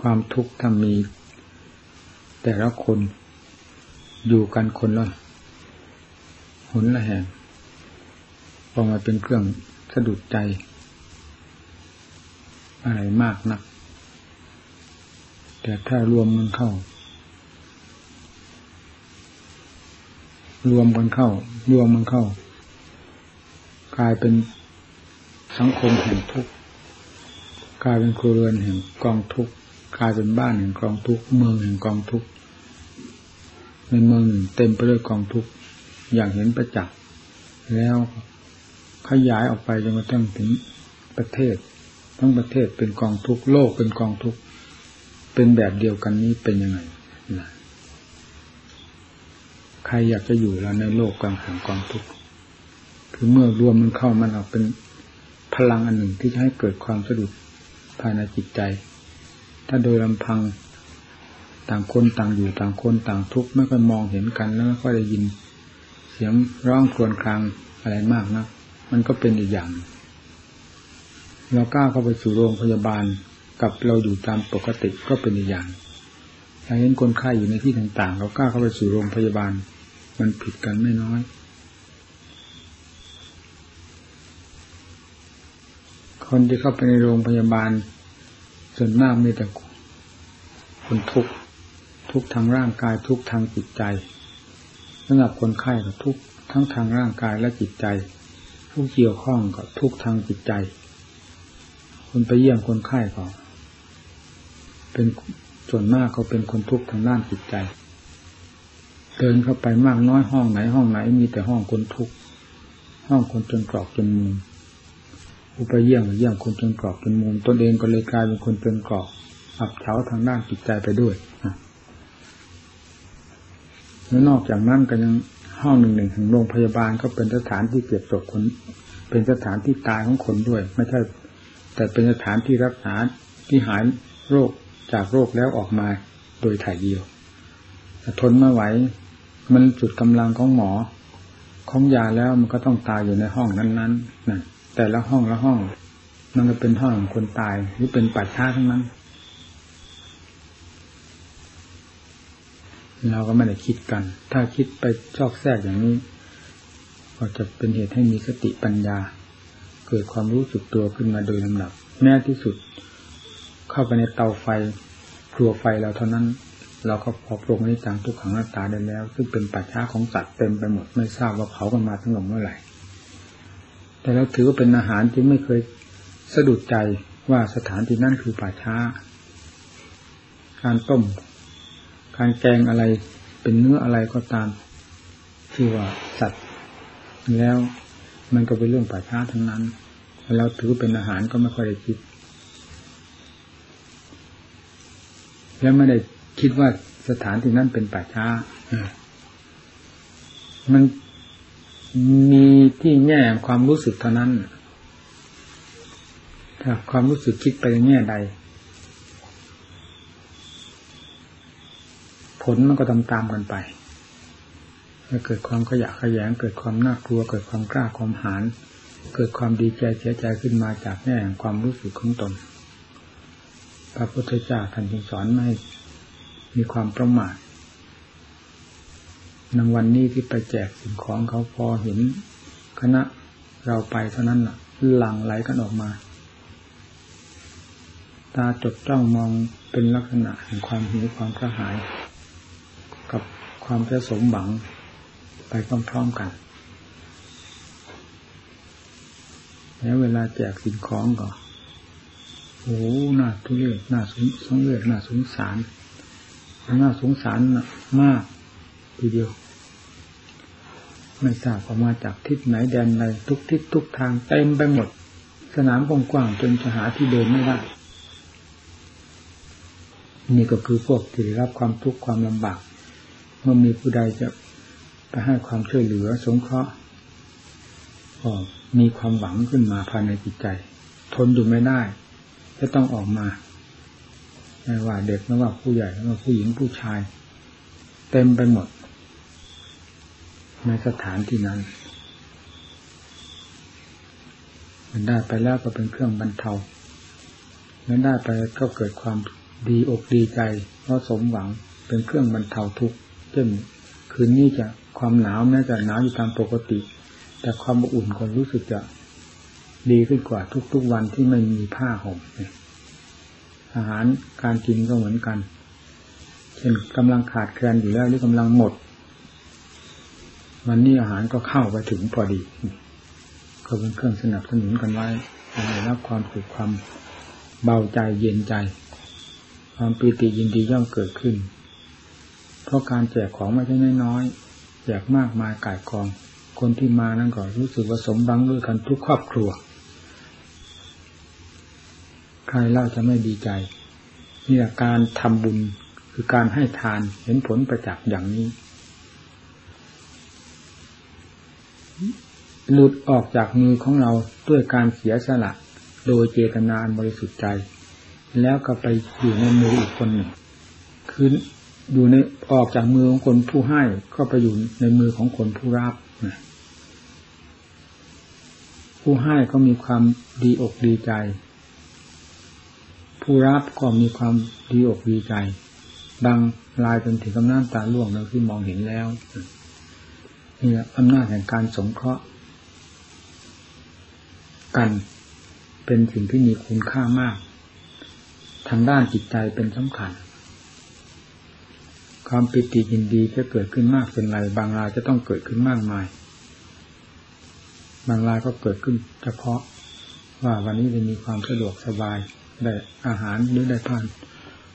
ความทุกข์ถ้ามี แต่ละคนอยู่กันคนละหนละแห่งพอมาเป็นเครื่องสะดุดใจ อะไรมากนัก แต่ถ้ารวมมันเข้า รวมกันเข้า รวมมันเข้า กลายเป็นสังคมแห่งทุกข์กลายเป็นครัวเรือนแห่งกองทุกข์ ลายเป็นบ้านแห่งกองทุกเมืองแห่งกองทุกในเมืองเต็มไปด้วยกองทุกอย่างเห็นประจักษ์แล้วขยายออกไปจนกระทั่งถึงประเทศ ทั้งประเทศเป็นกองทุกโลกเป็นกองทุกเป็นแบบเดียวกันนี้เป็นยังไงนะใครอยากจะอยู่แล้วในโลกกลางแห่งกองทุกคือเมื่อรวมมันเข้ามันออกเป็นพลังอันหนึ่งที่จะให้เกิดความสะดุดภายในจิตใจ ถ้าโดยลำพัง ต่างคนต่างอยู่ต่างคนต่างทุกข์ไม่ค่อยมองเห็นกันแล้วไม่ค่อยได้ยิน เสียงร้องครวญครางอะไรมากนะมันก็เป็นอีกอย่าง เรากล้าเข้าไปสู่โรงพยาบาลกับเราอยู่ตามปกติก็เป็นอีกอย่างถ้าเห็นคนไข้อยู่ในที่ต่างๆ เรากล้าเข้าไปสู่โรงพยาบาล มันผิดกันไม่น้อยคนที่เข้าไปในโรงพยาบาล ส่วนมากมีแต่คนทุกข์ทุกทางร่างกายทุกทางจิตใจสำหรับคนไข้ก็ทุกทั้งทางร่างกายและจิตใจ ผู้เกี่ยวข้องกับทุกทางจิตใจ คนไปเยี่ยมคนไข้ก็เป็นส่วนมากเขาเป็นคนทุกข์ทางด้านจิตใจ เดินเข้าไปมากน้อยห้องไหนห้องไหนมีแต่ห้องคนทุกข์ห้องคนจนกรอกจนมุม ผู้ไปเยี่ยมเยี่ยมคนจนกรอกจนมุมตนเองก็เลยกลายเป็นคนจนกรอกอับเฉาทางด้านจิตใจไปด้วยแล้วนอกจากนั้นก็ยังห้องหนึ่งหนึ่งของโรงพยาบาลก็เป็นสถานที่เก็บศพคน เป็นสถานที่ตายของคนด้วย ไม่ใช่ แต่เป็นสถานที่รักษาที่หายโรคจากโรคแล้วออกมาโดยถ่ายเดียวทนไม่ไหว มันจุดกำลังของหมอ ของยาแล้วมันก็ต้องตายอยู่ในห้องนั้นๆน่ะ แต่ละห้องละห้อง มันก็เป็นห้องของคนตายหรือเป็นปัจฉาทั้งนั้น เราก็ไม่ได้คิดกัน ถ้าคิดไปชอกแทรกอย่างนี้ ก็จะเป็นเหตุให้มีสติปัญญา เกิดความรู้สึกตัวขึ้นมาโดยลำดับแม้ที่สุด เข้าไปในเตาไฟครัวไฟเราเท่านั้น เราก็พอปรงในจังทุกขังหน้าตาได้แล้ว ซึ่งเป็นปัจฉาของสัตว์เต็มไปหมดไม่ทราบว่าเผากันมาทั้งหมดเมื่อไหร่ แต่เราถือว่าเป็นอาหารที่ไม่เคยสะดุดใจว่าสถานที่นั่นคือป่าช้า การต้ม การแกงอะไรเป็นเนื้ออะไรก็ตามที่ว่าสัตว์แล้วมันก็เป็นเรื่องป่าช้าทั้งนั้นแล้วถือเป็นอาหารก็ไม่ค่อยได้คิด แล้วไม่ได้คิดว่าสถานที่นั้นเป็นป่าช้า มัน มีที่แง่ความรู้สึกเท่านั้น ถ้าความรู้สึกคิดไปแง่ใด ผลมันก็ตามตามกันไปเกิดความขยะขยง เกิดความน่ากลัว เกิดความกล้าความหานเกิดความดีใจเสียใจขึ้นมาจากแง่แห่งความรู้สึกของตน พระพุทธเจ้าท่านจึงสอนไม่มีความประมาท ในวันนี้ที่ไปแจกสิ่งของเขาพอเห็นคณะเราไปเท่านั้นหลั่งไหลกันออกมา ตาจดจ้องมองเป็นลักษณะแห่งความหิวความกระหาย กับความจะสมหวังไปพร้อมๆกัน แล้วเวลาแจกสิ่งของก็โอ้หน้าทุเรศหน้าสงสงเลือดหน้าสงสารหน้าสงสารมาก ทีเดียว ไม่ทราบออกมาจากทิศไหนแดนใดทุกทิศทุกทางเต็มไปหมด สนามกว้างๆจนจะหาที่เดินไม่ได้นี่ก็คือพวกที่ได้รับความทุกข์ความลำบากเมื่อมีผู้ใดจะไปให้ความช่วยเหลือสงเคราะห์ก็มีความหวังขึ้นมาภายในจิตใจ ทนอยู่ไม่ได้ จะต้องออกมาไม่ว่าเด็กไม่ว่าผู้ใหญ่ไม่ว่าผู้หญิงผู้ชาย เต็มไปหมด ในสถานที่นั้น มันได้ไปแล้วก็เป็นเครื่องบรรเทาแล้วได้ไปก็เกิดความดีอกดีใจเพราะสมหวังเป็นเครื่องบรรเทาทุกข์เช่นคืนนี้จะความหนาวแม้จะหนาวอยู่ตามปกติ แต่ความอุ่นก็รู้สึกจะดีขึ้นกว่าทุกๆวันที่ไม่มีผ้าห่มอาหารการกินก็เหมือนกัน เช่นกำลังขาดแคลนอยู่แล้วหรือกำลังหมด วันนี้อาหารก็เข้าไปถึงพอดี ก็เป็นเครื่องสนับสนุนกันไว้ให้รับความสุขความเบาใจเย็นใจ ความปีติยินดีย่อมเกิดขึ้น เพราะการแจกของไม่ใช่น้อยๆแจกมากมายก่ายกอง คนที่มานั่นก็รู้สึกว่าสมบังด้วยกันทุกครอบครัว ใครเล่าจะไม่ดีใจนี่แหละการทำบุญคือการให้ทานเห็นผลประจักษ์อย่างนี้ หลุดออกจากมือของเราด้วยการเสียสละโดยเจตนาอันบริสุทธิ์ใจ แล้วก็ไปอยู่ในมืออีกคนหนึ่งคืออยู่ในออกจากมือของคนผู้ให้ก็ไปอยู่ในมือของคนผู้รับนะผู้ให้ก็มีความดีอกดีใจ ผู้รับก็มีความดีอกดีใจดังลายจนถึงกำน้ำตาล่วงเราที่มองเห็นแล้วนี่แหละอำนาจแห่งการสงเคราะห์ กันเป็นสิ่งที่มีคุณค่ามาก ทางด้านจิตใจเป็นสำคัญ ความปิติยินดีจะเกิดขึ้นมากเป็นไร บางรายจะต้องเกิดขึ้นมากมาย บางรายก็เกิดขึ้นเฉพาะว่าวันนี้จะมีความสะดวกสบายได้อาหารหรือได้ผ่าน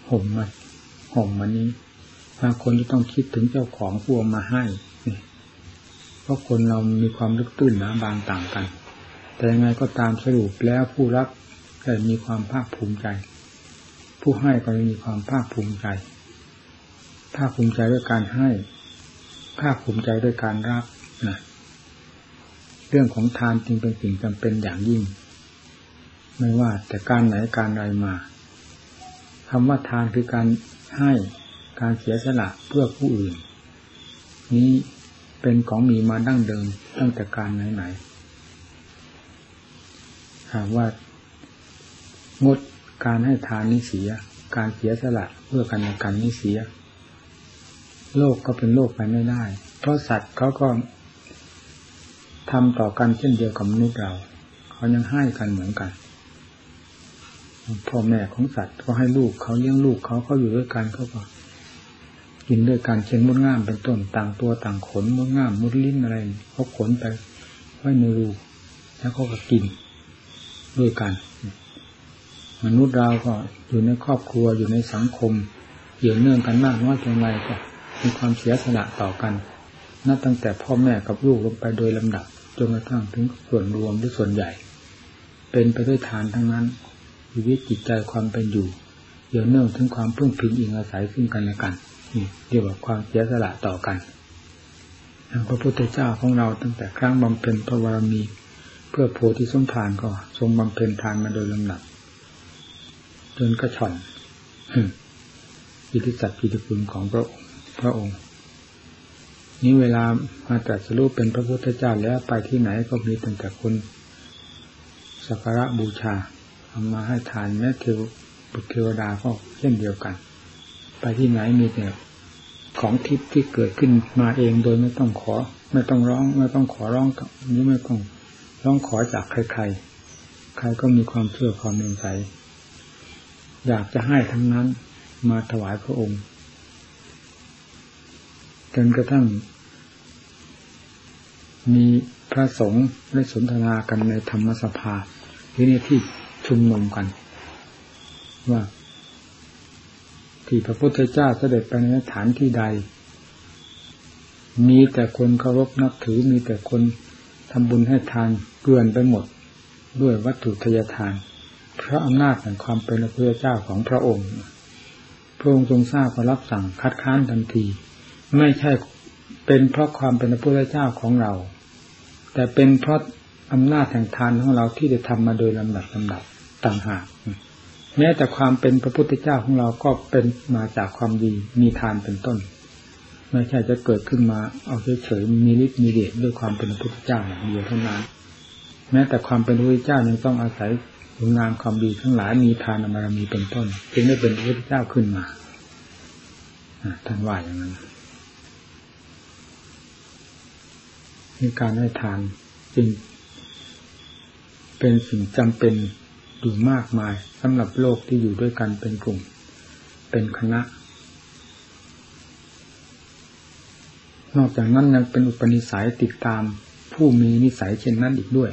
ห่มมาห่มวันนี้บางคนจะต้องคิดถึงเจ้าของผู้มาให้เพราะคนเรามีความลึกตื้นนะบางต่างกัน แต่ยังไงก็ตามสรุปแล้วผู้รับก็มีความภาคภูมิใจ ผู้ให้ก็มีความภาคภูมิใจภาคภูมิใจด้วยการให้ภาคภูมิใจด้วยการรับนะเรื่องของทานจึงเป็นสิ่งจำเป็นอย่างยิ่ง ไม่ว่าแต่การไหนการใดมาคำว่าทานคือการให้การเสียสละเพื่อผู้อื่น นี้เป็นของมีมาดั้งเดิมตั้งแต่การไหนๆ หากว่างดการให้ทานนิเสีย การเสียสละเพื่อกันและกันนิเสีย โลกก็เป็นโลกไปไม่ได้ เพราะสัตว์เขาก็ทำต่อกันเช่นเดียวกับมนุษย์เรา เขายังให้กันเหมือนกันพ่อแม่ของสัตว์ก็ให้ลูกเขาเลี้ยงลูกเขาเขาอยู่ด้วยกันเขาก็กินด้วยกันเช่นมดง่ามเป็นต้นต่างตัวต่างขนมดง่ามมดลิ้นอะไรเขาขนไปไว้ในรูแล้วเขาก็กิน ด้วยกัน มนุษย์เราก็อยู่ในครอบครัวอยู่ในสังคมเกี่ยวเนื่องกันมากน้อยเพียงไรก็มีความเสียสละต่อกันนับตั้งแต่พ่อแม่กับลูกลงไปโดยลำดับจนกระทั่งถึงส่วนรวมหรือส่วนใหญ่ เป็นไปด้วยทานทั้งนั้นชีวิตจิตใจความเป็นอยู่เกี่ยวเนื่องถึงความพึ่งพิงอิงอาศัยซึ่งกันและกันนี่เรียกว่าความเสียสละต่อกันพระพุทธเจ้าของเราตั้งแต่ครั้งบำเพ็ญพระวรมี พื่อโพธิสมภารก็ทรงบำเพ็ญทานมาโดยลำดับจนกระชอนอิทธิสัตว์อิทธิคุณของพระองค์พระองค์ นี้เวลามาตรัสรู้เป็นพระพุทธเจ้าแล้วไปที่ไหนก็มีตั้งแต่คนสักการะบูชาเอามาให้ทานแม้เทวบุตรเทวดาก็เช่นเดียวกัน ไปที่ไหนมีแต่ของทิพย์ที่เกิดขึ้นมาเองโดยไม่ต้องขอ ไม่ต้องร้อง ไม่ต้องขอร้องกับนี้ไม่ต้อง ต้องขอจากใครๆ ใครก็มีความเชื่อความเลื่อมใส อยากจะให้ทั้งนั้นมาถวายพระองค์ จนกระทั่ง มีพระสงฆ์ได้สนทนากันในธรรมสภาที่นี่ที่ชุมนุมกัน ว่า ที่พระพุทธเจ้าเสด็จไปในฐานที่ใด มีแต่คนเคารพนับถือมีแต่คน ทำบุญให้ทานเกลื่อนไปหมดด้วยวัตถุทยทานเพราะอำนาจแห่งความเป็นพระเจ้าของพระองค์ พระองค์ทรงทราบก็รับสั่งคัดค้านทันที ไม่ใช่เป็นเพราะความเป็นพระพุทธเจ้าของเรา แต่เป็นเพราะอำนาจแห่งทานของเราที่ได้ทำมาโดยลำดับลำดับต่างหากแม้แต่ความเป็นพระพุทธเจ้าของเราก็เป็นมาจากความดีมีทานเป็นต้น ไม่ใช่จะเกิดขึ้นมาเอาเฉยๆมีฤทธิ์มีเดชด้วยความเป็นพระพุทธเจ้าอย่างเดียวเท่านั้น แม้แต่ความเป็นพระพุทธเจ้ายังต้องอาศัยคุณงามความดีทั้งหลายมีทานบารมีเป็นต้น จึงได้เป็นพระพุทธเจ้าขึ้นมาท่านว่าอย่างนั้นมีการให้ทานจึงเป็นสิ่งจำเป็นอยู่มากมายสำหรับโลกที่อยู่ด้วยกันเป็นกลุ่ม เป็นคณะ นอกจากนั้นยังเป็นอุปนิสัยติดตามผู้มีนิสัยเช่นนั้นอีกด้วย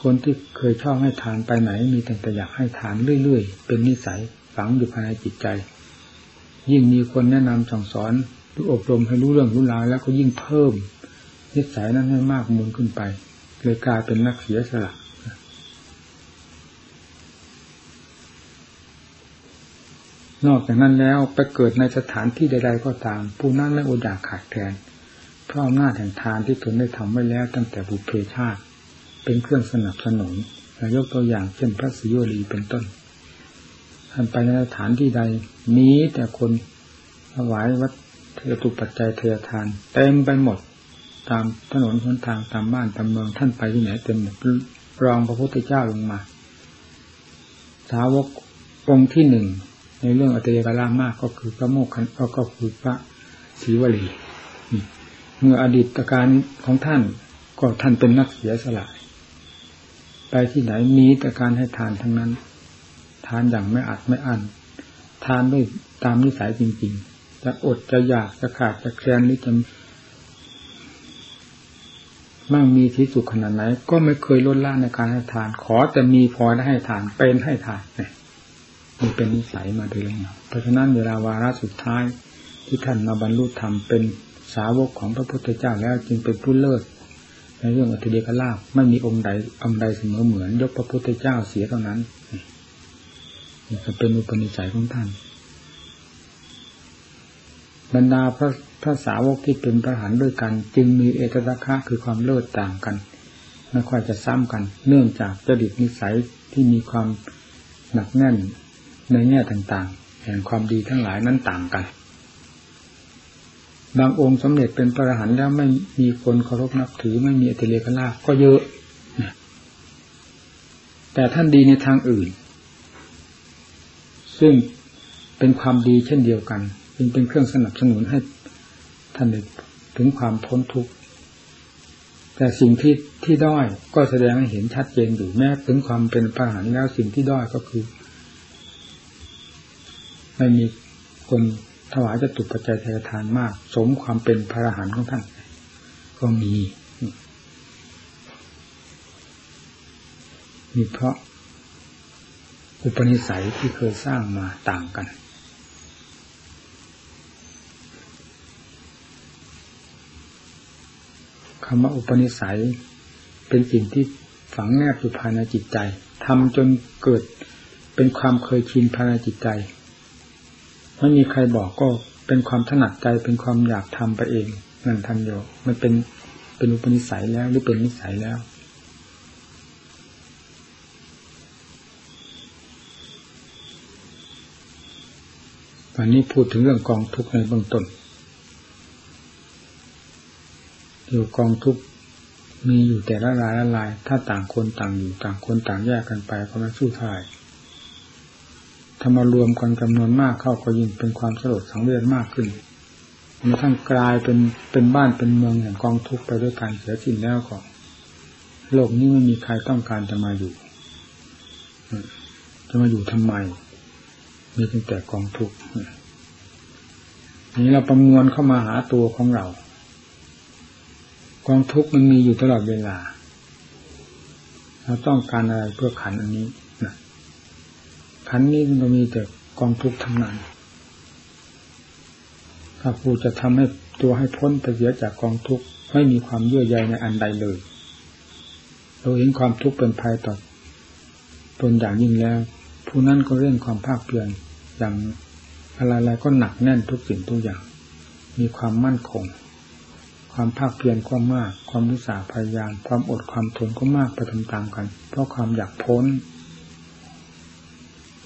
คนที่เคยชอบให้ทานไปไหน มีแต่อยากให้ทานเรื่อยๆ เป็นนิสัยฝังอยู่ภายในจิตใจ ยิ่งมีคนแนะนำสั่งสอนหรืออบรมให้รู้เรื่องรู้ราวแล้วก็ยิ่งเพิ่มนิสัยนั้นให้มากมูลขึ้นไปเลยกลายเป็นนักเสียสละ นอกจากนั้นแล้วไปเกิดในสถานที่ใด ๆ ก็ตาม ผู้นั้นไม่อดาขาดแคลนเพราะอำนาจแห่งทานที่ตนได้ทำไว้แล้ว ตั้งแต่บุพเพชาติ เป็นเครื่องสนับสนุนยกตัวอย่างเช่นพระสิโยรีเป็นต้นท่านไปในสถานที่ใดมีแต่คนถวายวัดเทตุปัจจัยเททาน เต็มไปหมด ตามถนนหนทางตามบ้านตามเมืองท่านไปที่ไหนเต็มหมดรองพระพุทธเจ้าลงมา สาวกองค์ที่หนึ่ง ในเรื่องอัตยกรามากก็คือพระโมกขันก็คือพระศิวลีเมื่ออดีตการของท่านก็ท่านเป็นนักเสียสละไปที่ไหนมีแต่การให้ทานทั้งนั้น ทานอย่างไม่อัดไม่อั้นทานด้วยตามนิสัยจริง ๆ จะอดจะอยากจะขาดจะแคลนหรือจะมั่งมีที่สุดขนาดไหน ก็ไม่เคยลดละในการให้ทาน ขอแต่มีพอได้ให้ทานเป็นให้ทานเนี่ย มันเป็นนิสัยมาโดยลำดับเพราะฉะนั้นเวลาวาระสุดท้ายที่ท่านมาบรรลุธรรมเป็นสาวกของพระพุทธเจ้าแล้วจึงเป็นผู้เลิศในเรื่องอัติเดกลาภไม่มีองค์ใดองค์ใดเสมอเหมือน ยกพระพุทธเจ้าเสียเท่านั้นนี่จะเป็นอุปนิสัยของท่าน บรรดาพระพระสาวกที่เป็นพระหันด้วยกัน จึงมีเอตตะคะคือความเลิศต่างกันไม่ค่อยจะซ้ำกัน เนื่องจากจดิตนิสัยที่มีความหนักแน่น ในแง่ต่างๆ แห่งความดีทั้งหลายนั้นต่างกัน บางองค์สำเร็จเป็นพระอรหันต์แล้วไม่มีคนเคารพนับถือไม่มีอติเลกลาก็เยอะแต่ท่านดีในทางอื่น ซึ่งเป็นความดีเช่นเดียวกันจึงเป็นเครื่องสนับสนุนให้ท่านถึงความพ้นทุกข์แต่สิ่งที่ที่ด้อยก็แสดงให้เห็นชัดเจนอยู่แม้ถึงความเป็นพระอรหันต์แล้วสิ่งที่ด้อยก็คือ ไม่มีคนถวายจะตุปัจจัยเททานมาก สมความเป็นพระอรหันต์ของท่าน ก็มีมีเพราะอุปนิสัยที่เคยสร้างมาต่างกัน คำว่าอุปนิสัยเป็นสิ่งที่ฝังแนบอยู่ภายในจิตใจทำจนเกิดเป็นความเคยชินภายในจิตใจ ไม่มีใครบอกก็เป็นความถนัดใจเป็นความอยากทำไปเองนั่นทันโยมันเป็นเป็นอุปนิสัยแล้วหรือเป็นนิสัยแล้ววันนี้พูดถึงเรื่องกองทุกข์ในเบื้องต้นอยู่กองทุกข์มีอยู่แต่ละลายละลาย ถ้าต่างคนต่างอยู่ต่างคนต่างแยกกันไปก็ไม่สู้ทาย ถ้ามารวมกันจำนวนมากเข้าก็ยิ่งเป็นความสลดสังเวชมากขึ้นมันทั้งกลายเป็นเป็นบ้านเป็นเมืองแห่งกองทุกข์ไปด้วยกันเสียสิ้นแล้วก็โลกนี้ไม่มีใครต้องการจะมาอยู่ จะมาอยู่ทำไม มีเพียงแต่กองทุกข์นี้เราประมวลเข้ามาหาตัวของเรา กองทุกข์มันมีอยู่ตลอดเวลา เราต้องการอะไรเพื่อขันอันนี้ ขันนี้มันก็มีแต่กองทุกข์ทั้งนั้น ถ้าผู้จะทำให้ตัวให้พ้นไปเสียจากกองทุกข์ไม่มีความเยื่อใยในอันใดเลย เราเห็นความทุกข์เป็นภัยต่อตนอย่างยิ่งแล้ว ผู้นั้นก็เร่งความภาคเพียรอย่างอะไรๆก็หนักแน่นทุกสิ่งทุกอย่าง มีความมั่นคง ความภาคเพียรก็มาก ความมุสาพยายาม ความอดความทนก็มากไปตามๆกัน เพราะความอยากพ้น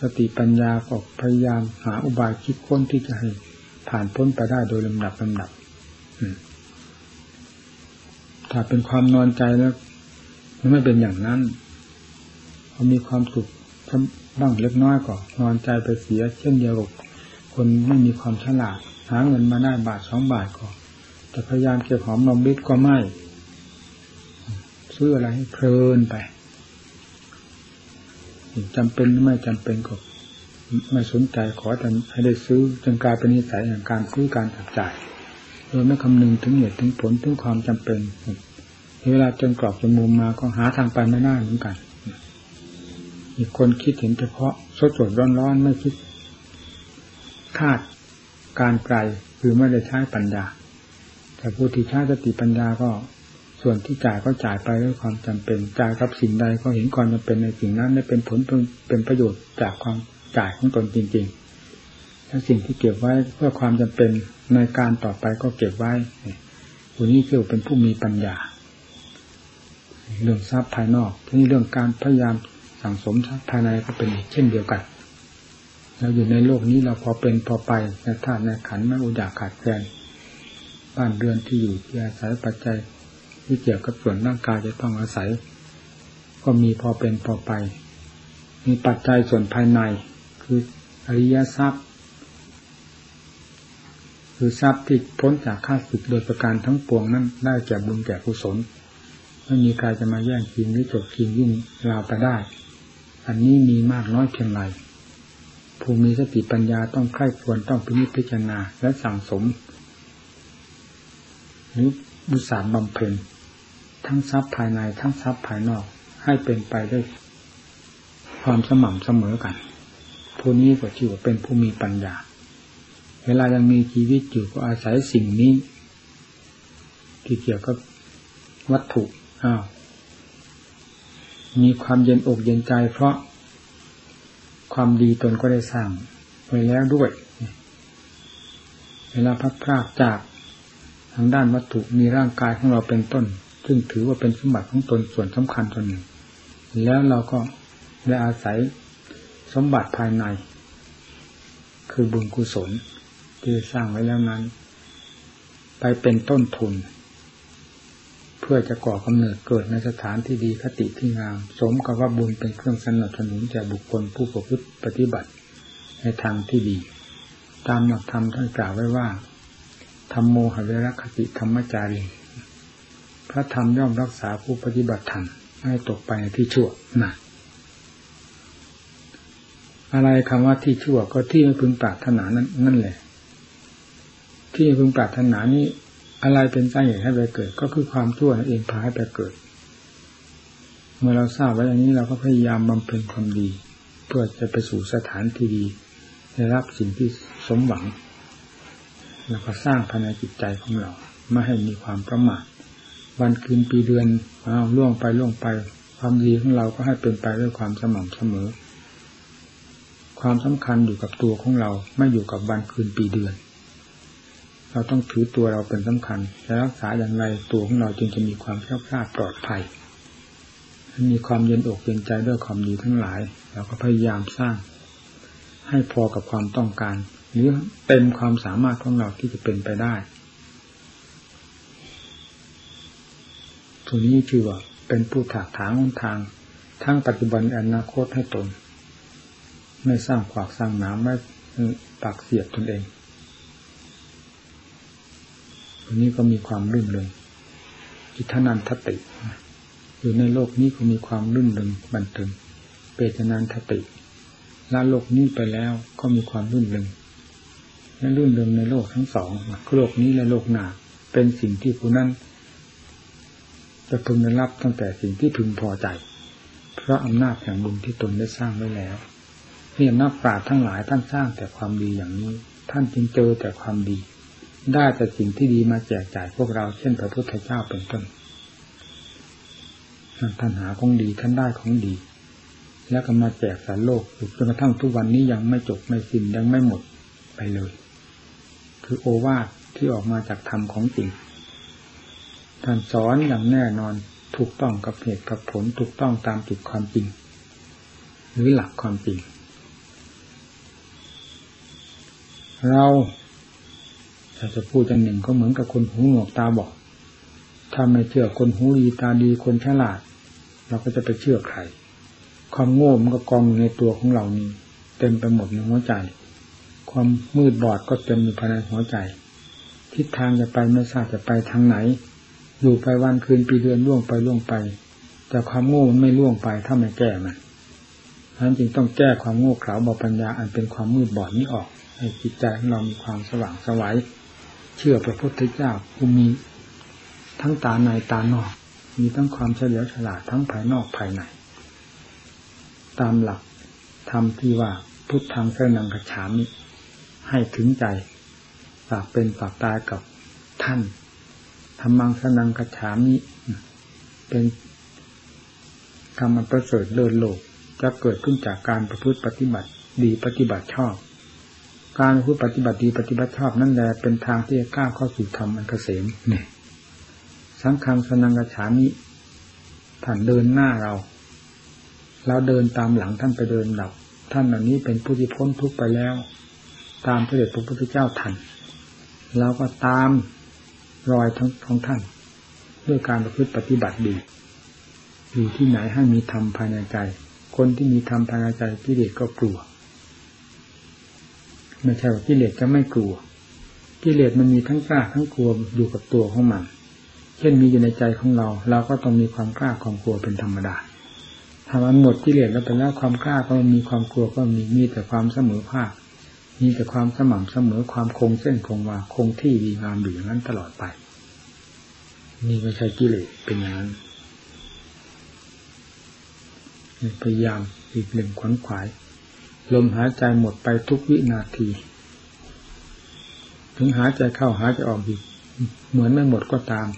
สติปัญญาก็พยายามหาอุบายคิดค้นที่จะให้ผ่านพ้นไปได้โดยลำดับลำดับถ้าเป็นความนอนใจแล้วมันไม่เป็นอย่างนั้นพอมีความสุขบ้างเล็กน้อยก็นอนใจไปเสีย เช่นเดียวกับคนไม่มีความฉลาด หาเงินมาได้บาทสองบาทก็แต่พยายามเก็บหอมรอมริบก็ไม่ซื้ออะไรให้เพลินไป จำเป็นหรือไม่จำเป็นก็ไม่สนใจขอแต่ให้ได้ซื้อจนกลายเป็นนิสัยอย่างการซื้อการจับจ่ายโดยไม่คำนึงถึงเหตุถึงผลถึงความจำเป็นเวลาจนกรอบจนมุมมาก็หาทางไปไม่ได้เหมือนกันมีกคนคิดเห็นเฉพาะสดสดร้อนร้อนไม่คิด คาดการไกลคือไม่ได้ใช้ปัญญา แต่ผู้ที่ใช้สติปัญญาก็ ส่วนที่จ่ายก็จ่ายไปด้วยความจำเป็นจ่ายกับสิ่งใดก็เห็นความจำเป็นในสิ่งนั้นได้เป็นผลเป็นประโยชน์จากความจ่ายของตนจริงๆและสิ่งที่เก็บไว้เพื่อความจำเป็นในการต่อไปก็เก็บไว้ผู้นี้คือเป็นผู้มีปัญญา เรื่องทรัพย์ภายนอกที่เรื่องการพยายามสั่งสมทรัพย์ภายในก็เป็นเช่นเดียวกันเราอยู่ในโลกนี้เราพอเป็นพอไปในธาตุในขันไม่อุดาขาดแคลนบ้านเรือนที่อยู่ที่อาศัยปัจจัย ที่เกี่ยวกับส่วนร่างกายจะต้องอาศัย ก็มีพอเป็นพอไป มีปัจจัยส่วนภายในคืออริยทรัพย์ คือทรัพย์ที่พ้นจากข้าศึกโดยประการทั้งปวงนั้นได้แก่บุญแก่กุศลไม่มีใครจะมาแย่งกินหรือจดกินยิ่งราวไปได้ อันนี้มีมากน้อยเพียงไรผู้มีสติปัญญาต้องใคร่ควรต้องพิพิจารณาและสั่งสมหรือบุษานบำเพ็ญ ทั้งทรัพย์ภายในทั้งทรัพย์ภายนอก ให้เป็นไปด้วยความสม่ำเสมอกันผู้นี้ก็ชื่อว่าเป็นผู้มีปัญญา เวลายังมีชีวิตอยู่ก็อาศัยสิ่งนี้ที่เกี่ยวกับวัตถุอ้าวมีความเย็นอกเย็นใจ เพราะความดีตนก็ได้สร้างไว้แล้วด้วย เวลาพัดพรากจากทางด้านวัตถุมีร่างกายของเราเป็นต้น ซึ่งถือว่าเป็นสมบัติของตนส่วนสำคัญตัวหนึ่ง แล้วเราก็ได้อาศัยสมบัติภายใน คือบุญกุศลที่สร้างไว้แล้วนั้น ไปเป็นต้นทุน เพื่อจะก่อกำเนิดเกิดในสถานที่ดีคติที่งาม สมกับว่าบุญเป็นเครื่องสนับสนุนแก่บุคคลผู้ประพฤติปฏิบัติในทางที่ดี ตามหลักธรรมท่านกล่าวไว้ว่าธรรมโมหเวรคติธรรมจารี พระธรรมย่อมรักษาผู้ปฏิบัติธรรมให้ตกไปในที่ชั่วนะอะไรคำว่าที่ชั่วก็ที่ไม่พึงปรารถนานั้นนั่นแหละ ที่ไม่พึงปรารถนานี้ อะไรเป็นสาเหตุให้ไปเกิด ก็คือความชั่วนั่นเองพาให้ไปเกิด เมื่อเราทราบไว้อย่างนี้เราก็พยายามบำเพ็ญความดี เพื่อจะไปสู่สถานที่ดีได้รับสิ่งที่สมหวัง แล้วก็สร้างภายในจิตใจของเราไม่ให้มีความประมาท วันคืนปีเดือนเอาล่วงไปล่วงไป ความดีของเราก็ให้เป็นไปด้วยความสม่ำเสมอ ความสำคัญอยู่กับตัวของเราไม่อยู่กับวันคืนปีเดือน เราต้องถือตัวเราเป็นสำคัญและรักษาอย่างไรตัวของเราจึงจะมีความแข็งแรงปลอดภัยมีความเย็นอกเย็นใจด้วยความดีทั้งหลายเราก็พยายามสร้าง ให้พอกับความต้องการหรือเต็มความสามารถของเราที่จะเป็นไปได้ ตัวนี้คือว่า เป็นผู้ถากถางทาง ทั้งปัจจุบันอนาคตให้ตน ไม่สร้างขวากสร้างน้ำไม่ปากเสียบตนเองตัวนี้ก็มีความรื่นเริงจิตนันทติอยู่ในโลกนี้ก็มีความรื่นเริงบันเทิงเปตนันทติละโลกนี้ไปแล้วก็มีความรื่นเริงและรื่นเริงในโลกทั้งสองโลกนี้และโลกหน้าเป็นสิ่งที่ผู้นั้น จะพึงได้รับตั้งแต่สิ่งที่พึงพอใจ เพราะอำนาจแห่งบุญที่ตนได้สร้างไว้แล้วนี่นักปราชญ์ทั้งหลายท่านสร้างแต่ความดีอย่างนี้ ท่านจึงเจอแต่ความดี ได้แต่สิ่งที่ดีมาแจกจ่ายพวกเราเช่นพระพุทธเจ้าเป็นต้นท่านหาของดีท่านได้ของดี แล้วก็มาแจกสารโลกจนกระทั่งทุกวันนี้ยังไม่จบไม่สิ้นยังไม่หมดไปเลย คือโอวาทที่ออกมาจากธรรมของจริง ท่านสอนอย่างแน่นอนถูกต้องกับเหตุกับผลถูกต้องตามจุดความจริง หรือหลักความจริง เราถ้าจะพูดอย่างหนึ่งก็เหมือนกับคนหูหนวกตาบอดถ้าไม่เชื่อคนหูดีตาดีคนฉลาด เราก็จะไปเชื่อใคร ความโง่มันก็กองอยู่ในตัวของเรานี้ เต็มไปหมดในหัวใจ ความมืดบอดก็เต็มอยู่ภายในหัวใจ ทิศทางจะไปไม่ทราบจะไปทางไหน อยู่ไปวันคืนปีเดือนล่วงไปล่วงไป แต่ความโง่มันไม่ล่วงไปถ้าไม่แก้มันฉะนั้นจึงต้องแก้ความโง่เขลาบาปัญญาอันเป็นความมืดบอดนี้ออก ให้จิตใจของเรามีความสว่างสวัยเชื่อพระพุทธเจ้าผู้มีทั้งตาในตานอก มีทั้งความเฉลียวฉลาดทั้งภายนอกภายใน ตามหลักธรรมที่ว่าพุทธังเสนังกระฉามิให้ถึงใจฝากเป็นฝากตายกับท่าน ธรรมังสนังกระฉามิเป็นคำมันประเสริฐเลิศโลกจะเกิดขึ้นจากการประพฤติปฏิบัติดีปฏิบัติชอบ การพูดปฏิบัติดีปฏิบัติชอบนั่นแหละเป็นทางที่จะก้าวเข้าสู่ธรรมอันเกษมเนี่ยสังฆังสนังกระฉามิท่านเดินหน้าเรา เราเดินตามหลังท่านไปเดินหลับท่านเหล่านี้เป็นผู้ที่พ้นทุกข์ไปแล้ว ตามพระเดชพระพุทธเจ้าทันเราก็ตาม รอยทั้งของท่านด้วยการประพฤติปฏิบัติดี อยู่ที่ไหนให้มีธรรมภายในใจ คนที่มีธรรมภายในใจกิเลสก็กลัวไม่ใช่ว่ากิเลสจะไม่กลัวกิเลสมันมีทั้งกล้าทั้งกลัวอยู่กับตัวของมันเช่นมีอยู่ในใจของเรา เราก็ต้องมีความกล้าความกลัวเป็นธรรมดาถ้ามันหมดกิเลสแล้วไปแล้วความกล้าก็มีความกลัวก็มีมีแต่ความเสมอภาค มีแต่ความสม่ำเสมอความคงเส้นคงวาคงที่ดีงามอยู่อย่างนั้นตลอดไป นี่ไม่ใช่กิเลสเป็นอย่างนั้นพยายามอีกหนึ่งขวนขวาย ลมหายใจหมดไปทุกวินาที ถึงหายใจเข้าหายใจออกอีกเหมือนไม่หมดก็ตาม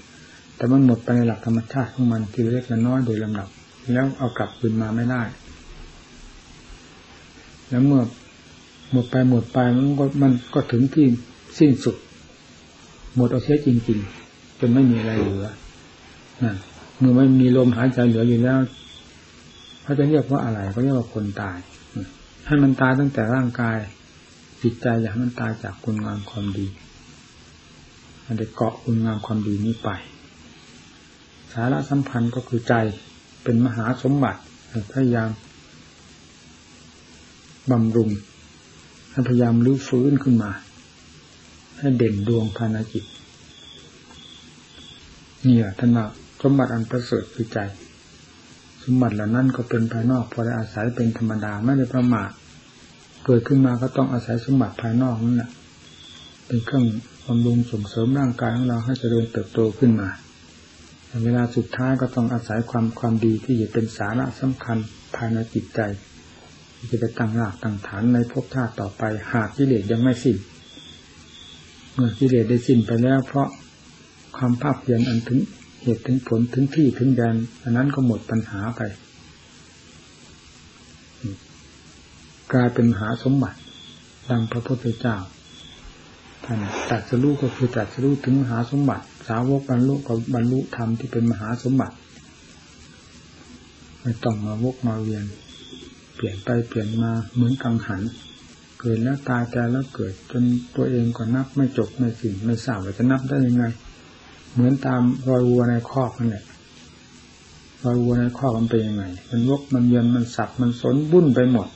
แต่มันหมดไปในหลักธรรมชาติของมันทีเล็กละน้อยโดยลำดับ แล้วเอากลับคืนมาไม่ได้ แล้วเมื่อ หมดไปหมดไปมันก็มันก็ถึงที่สิ้นสุด หมดเอาเสียจริง ๆ จนไม่มีอะไรเหลือนั่นเมื่อไม่มีลมหายใจเหลืออยู่แล้วเขาจะเรียกว่าอะไรเขาเรียกว่าคนตายให้มันตายตั้งแต่ร่างกายจิตใจอย่าให้มันตายจากคุณงามความดี มันจะเกาะคุณงามความดีนี้ไป สาระสัมพันธ์ก็คือใจเป็นมหาสมบัติพยายามบำรุง พยายามรื้อฟื้นขึ้นมา ให้เด่นดวงภายในจิตเนี่ยท่านว่าสมบัติอันประเสริฐคือใจ สมบัติเหล่านั้นก็เป็นภายนอกพอได้อาศัยเป็นธรรมดาไม่ได้ประมาทเกิดขึ้นมาก็ต้องอาศัยสมบัติภายนอกนั่นแหละเป็นเครื่องบำรุงส่งเสริมร่างกายของเราให้เจริญเติบโตขึ้นมาเวลาสุดท้ายก็ต้องอาศัยความความดีที่จะเป็นสาระสำคัญภายในจิตใจ ที่จะไปตั้งรากตั้งฐานในภพชาติต่อไป หากกิเลสยังไม่สิ้นเมื่อกิเลสได้สิ้นไปแล้ว เพราะความภาคเพียรอันถึงเหตุถึงผลถึงที่ถึงแดนอันนั้นก็หมดปัญหาไป กลายเป็นมหาสมบัติดังพระพุทธเจ้าท่านตัดสรู้ก็คือตัดสรู้ถึงมหาสมบัติ สาวกบรรลุกับบรรลุธรรมที่เป็นมหาสมบัติ ไม่ต้องมาวกมาเวียน ลี่ยนไปเปลี่ยนมาเหมือนกังหัน เกิดแล้วตายแก่แล้วเกิด จนตัวเองก็นับไม่จบไม่สิ้นไม่ทราบว่าจะนับได้ยังไง เหมือนตามรอยวัวในคอกนั่นแหละรอยวัวในคอกมันเป็นยังไง มันวกมันเวียนมันสับมันสนบุ่นไปหมด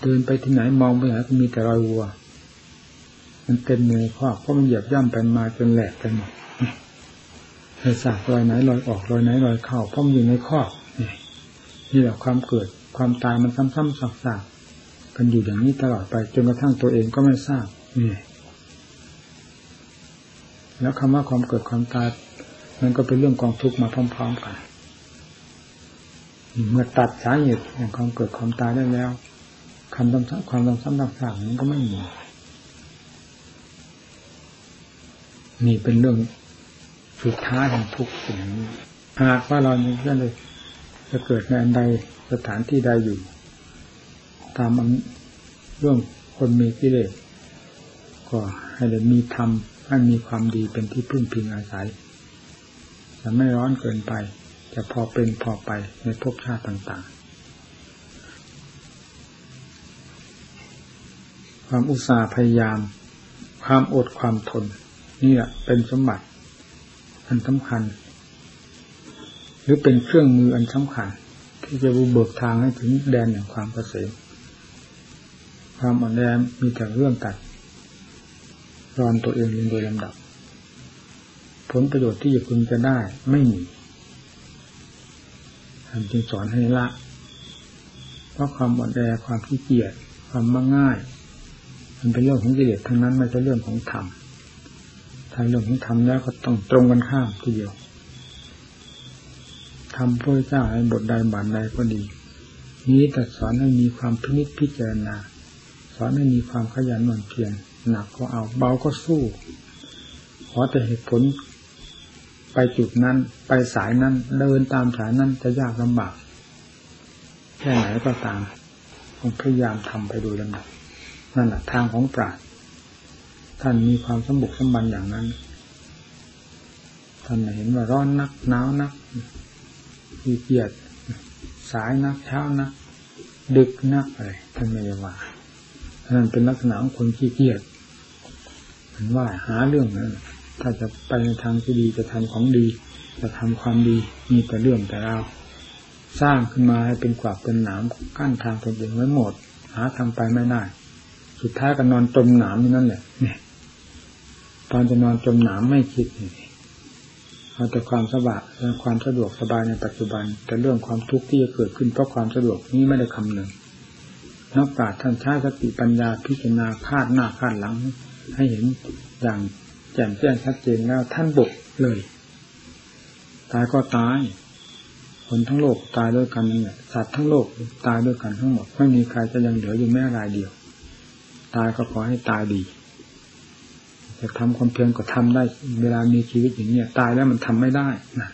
เดินไปที่ไหนมองไปไหนก็มีแต่รอยวัว มันเต็มในข้อเพราะมันเหยียบย่ำไปมาจนแหลกไปหมดเลยสากรอยไหนรอยออกรอยไหนรอยเข้าเพราะมันอยู่ในข้อนี่แหละความเกิด ความตายมันซ้ำๆซักๆกันอยู่อย่างนี้ตลอดไปจนกระทั่งตัวเองก็ไม่ทราบนี่แล้วคำว่าความเกิดความตายมันก็เป็นเรื่องกองทุกข์มาพร้อม ๆกัน เมื่อตัดสาเหตุแห่งความเกิดความตายได้แล้วคำความซ้ำซ้ำซักๆนั้นก็ไม่มีนี่เป็นเรื่องสุดท้ายของทุกสิ่งนี้หากว่าเราจะเลย จะเกิดในอันใดสถานที่ใดอยู่ ตามเรื่องคนมีกิเลสก็ให้ได้มีธรรมให้มีความดีเป็นที่พึ่งพิงอาศัยจะไม่ร้อนเกินไป จะพอเป็นพอไปในภพชาติต่าง ๆ ความอุตสาห์พยายาม ความอดความทน นี่แหละเป็นสมบัติอันสำคัญ หรือเป็นเครื่องมืออันสำคัญ ที่จะบุเบิกทางให้ถึงแดนแห่งความเกษมความอ่อนแอมีแต่เรื่องตัดรอนตัวเองลงโดยลำดับ ผลประโยชน์ที่จะพึงจะได้ไม่มีท่านจึงสอนให้ละ เพราะความอ่อนแอความขี้เกียจความมักง่าย มันเป็นเรื่องของกิเลสทั้งนั้นไม่ใช่เรื่องของธรรมถ้าเรื่องของธรรมแล้วก็ต้องตรงกันข้ามทีเดียว ทำพระเจ้าให้บทใดบานใดก็ดี นี้แต่สอนให้มีความพินิจพิจารณา สอนให้มีความขยันหมั่นเพียรหนักก็เอาเบาก็สู้ ขอแต่เหตุผล ไปจุดนั้น ไปสายนั้น เดินตามสายนั้นจะยากลำบากแค่ไหนก็ตามต้องพยายามทำไปโดยลำดับนั่นแหละทางของปราชญ์ท่านมีความสมบุกสมบันอย่างนั้นท่านเห็นว่าร้อนนักหนาวนัก ขี้เกียจสายนักเช้านักดึกนักอะไรท่านไม่ได้ว่านั่นเป็นลักษณะของคนขี้เกียจเห็นว่าหาเรื่องนั้นถ้าจะไปในทางที่ดีจะทำของดี จะทำความดีมีแต่เรื่องแต่เราสร้างขึ้นมาให้เป็นกวาดเป็นหนามกั้นทางตนเองไว้หมด หาทางไปไม่ได้สุดท้ายก็นอนจมหนามนั่นแหละเนี่ยตอนจะนอนจมหนามไม่คิด เอาแต่ความสบายและความสะดวกสบายในปัจจุบัน แต่เรื่องความทุกข์ที่จะเกิดขึ้นเพราะความสะดวกนี้ไม่ได้คำหนึ่งนักปราชญ์ท่านใช้สติปัญญาพิจารณาคาดหน้าคาดหลัง ให้เห็นอย่างแจ่มแจ้งชัดเจนแล้วท่านบุกเลย ตายก็ตายคนทั้งโลกตายด้วยกันเนี่ยสัตว์ทั้งโลกตายด้วยกันทั้งหมด ไม่มีใครจะยังเหลืออยู่แม้รายเดียว ตายก็ขอให้ตายดี จะทำความเพียรก็ทำได้ เวลามีชีวิตอย่างนี้ตายแล้วมันทำไม่ได้นะ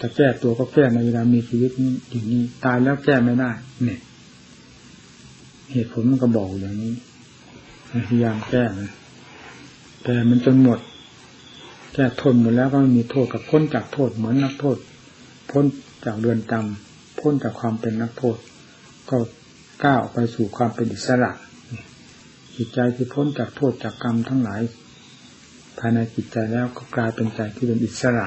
จะแก้ตัวก็แก้ในเวลามีชีวิตอย่างนี้ ตายแล้วแก้ไม่ได้ เนี่ย เหตุผลมันก็บอกอย่างนี้พยายามแก้มันแต่มันจนหมดแก้ทนหมดแล้วก็ไม่มีโทษกับพ้นจากโทษเหมือนนักโทษ พ้นจากเรือนจำพ้นจากความเป็นนักโทษ ก็ก้าวไปสู่ความเป็นอิสระ จิตใจที่พ้นจากโทษจากกรรมทั้งหลาย ภายในจิตใจแล้วก็กลายเป็นใจที่เป็นอิสระ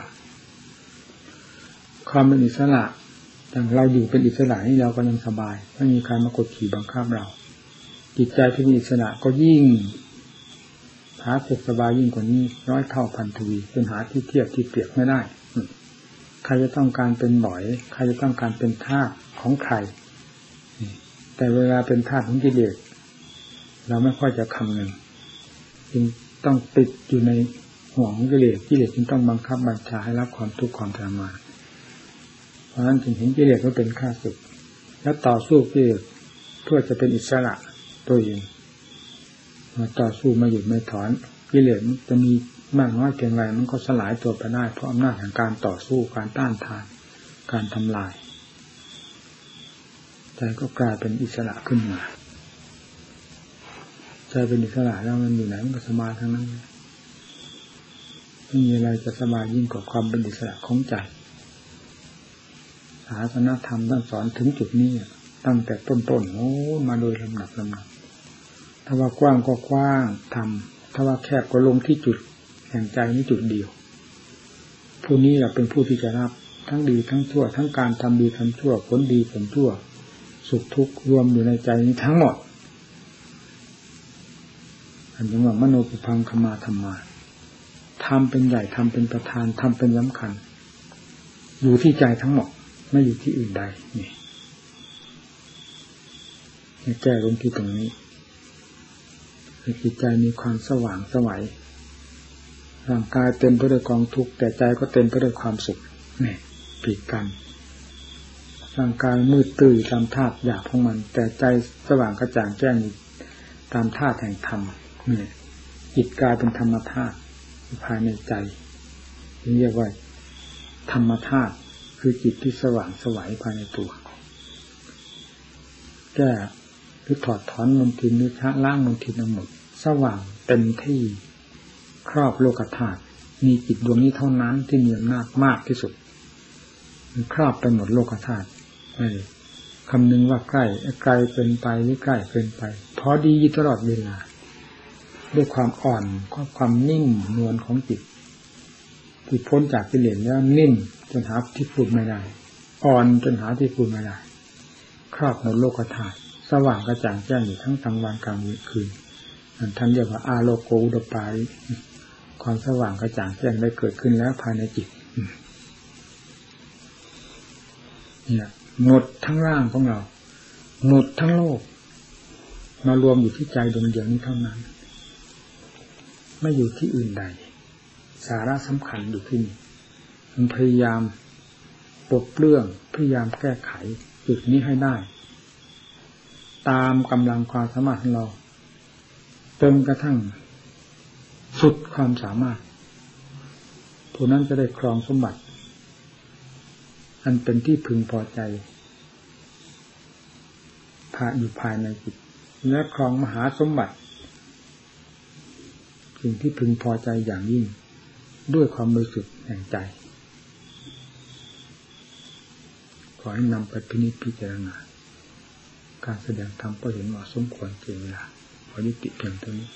ความเป็นอิสระอย่างเราอยู่เป็นอิสระนี่เราก็ยังสบายไม่มีใครมากดขี่บังคับเรา จิตใจที่มีอิสระก็ยิ่งหาสุขสบายยิ่งกว่านี้ร้อยเท่าพันทวีเป็นหาที่เทียบที่เปรียบไม่ได้ใครจะต้องการเป็นบ่อย ใครจะต้องการเป็นทาสของใครแต่เวลาเป็นทาสของกิเลส เราไม่ค่อยจะคำหนึ่งจึงต้องติดอยู่ในห่วงกิเลสกิเลสจึงต้องบังคับบัญชาให้รับความทุกข์ความทรมานเพราะฉะนั้นจึงเห็นกิเลสว่าเป็นข้าศึก แล้วต่อสู้กิเลสเพื่อจะเป็นอิสระตัวเองมาต่อสู้มาหยุดไม่ถอนกิเลสจะมีมากน้อยเพียงไรมันก็สลายตัวไปได้ เพราะอำนาจแห่งการต่อสู้การต้านทาน การทำลายใจก็กลายเป็นอิสระขึ้นมา ใจเป็นอิสระแล้วมันอยู่ไหนมันก็สบายทั้งนั้นไม่มีอะไรจะสบายยิ่งกว่าความเป็นอิสระของใจศาสนาธรรมท่านสอนถึงจุดนี้ตั้งแต่ต้นๆโอ้มาโดยลำดับลำดับถ้าว่ากว้างก็กว้างทำถ้าว่าแคบก็ลงที่จุดแห่งใจนี้จุดเดียว ผู้นี้แหละเป็นผู้ที่จะรับทั้งดีทั้งชั่ว ทั้งการทำดีทำชั่วผลดีผลชั่ว สุขทุกข์รวมอยู่ในใจนี้ทั้งหมด อันนี้ว่ามโนปุพังคมาธรรมาทำเป็นใหญ่ทำเป็นประธานทำเป็นสำคัญ อยู่ที่ใจทั้งหมดไม่อยู่ที่อื่นใดนี่แก้ลงที่ตรงนี้จิตใจมีความสว่างสวัยร่างกายเต็มไปด้วยกองทุกข์แต่ใจก็เต็มไปด้วยความสุขนี่ผิดกันร่างกายมืดตื้อตามธาตุหยาบของมัน แต่ใจสว่างกระจ่างแจ้งตามธาตุแห่งธรรม นี่จิตกลายเป็นธรรมธาตุภายในใจเรียกว่าธรรมธาตุคือจิตที่สว่างสวัยภายในตัวแก้หรือถอดถอนมลทินหรือชะล้างมลทินทั้งหมด สว่างเต็มที่ครอบโลกธาตุมีจิตดวงนี้เท่านั้นที่มีอำนาจมากที่สุดมันครอบไปหมดโลกธาตุคำนึงว่าใกล้ไกลเกินไปหรือใกล้เกินไป พอดีตลอดเวลา ด้วยความอ่อนความนิ่งนวลของจิตที่พ้นจากกิเลสแล้วนิ่งจนหาที่พูดไม่ได้ อ่อนจนหาที่พูดไม่ได้ ครอบในโลกธาตุสว่างกระจ่างแจ้งอยู่ทั้งกลางวันกลางคืนท่านเรียกว่าอาโลโกอุดปายความสว่างกระจ่างแจ้งได้เกิดขึ้นแล้วภายในจิตเนี่ยหมดทั้งร่างของเรา หมดทั้งโลก มารวมอยู่ที่ใจดวงเดียวนี้เท่านั้น ไม่อยู่ที่อื่นใด สาระสำคัญอยู่ที่นี่มันพยายามปลดเปลื้องพยายามแก้ไขจุดนี้ให้ได้ ตามกำลังความสามารถของเราจนกระทั่ง สุดความสามารถผู้นั้นจะได้ครองสมบัติ อันเป็นที่พึงพอใจภาอยู่ภายในจิตและครองมหาสมบัติ สิ่งที่พึงพอใจอย่างยิ่ง ด้วยความบริสุทธิ์แห่งใจ ขอให้นำไปพินิจพิจารณา การแสดงธรรมก็เห็นว่าสมควรเจเวลาขอยุติเพียงเท่านี้